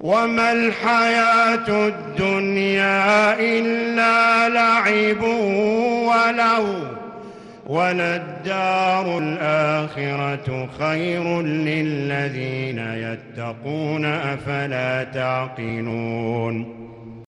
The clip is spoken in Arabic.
وما الحياة الدنيا إلا لعب وله وللدار الآخرة خير للذين يتقون أفلا تعقلون.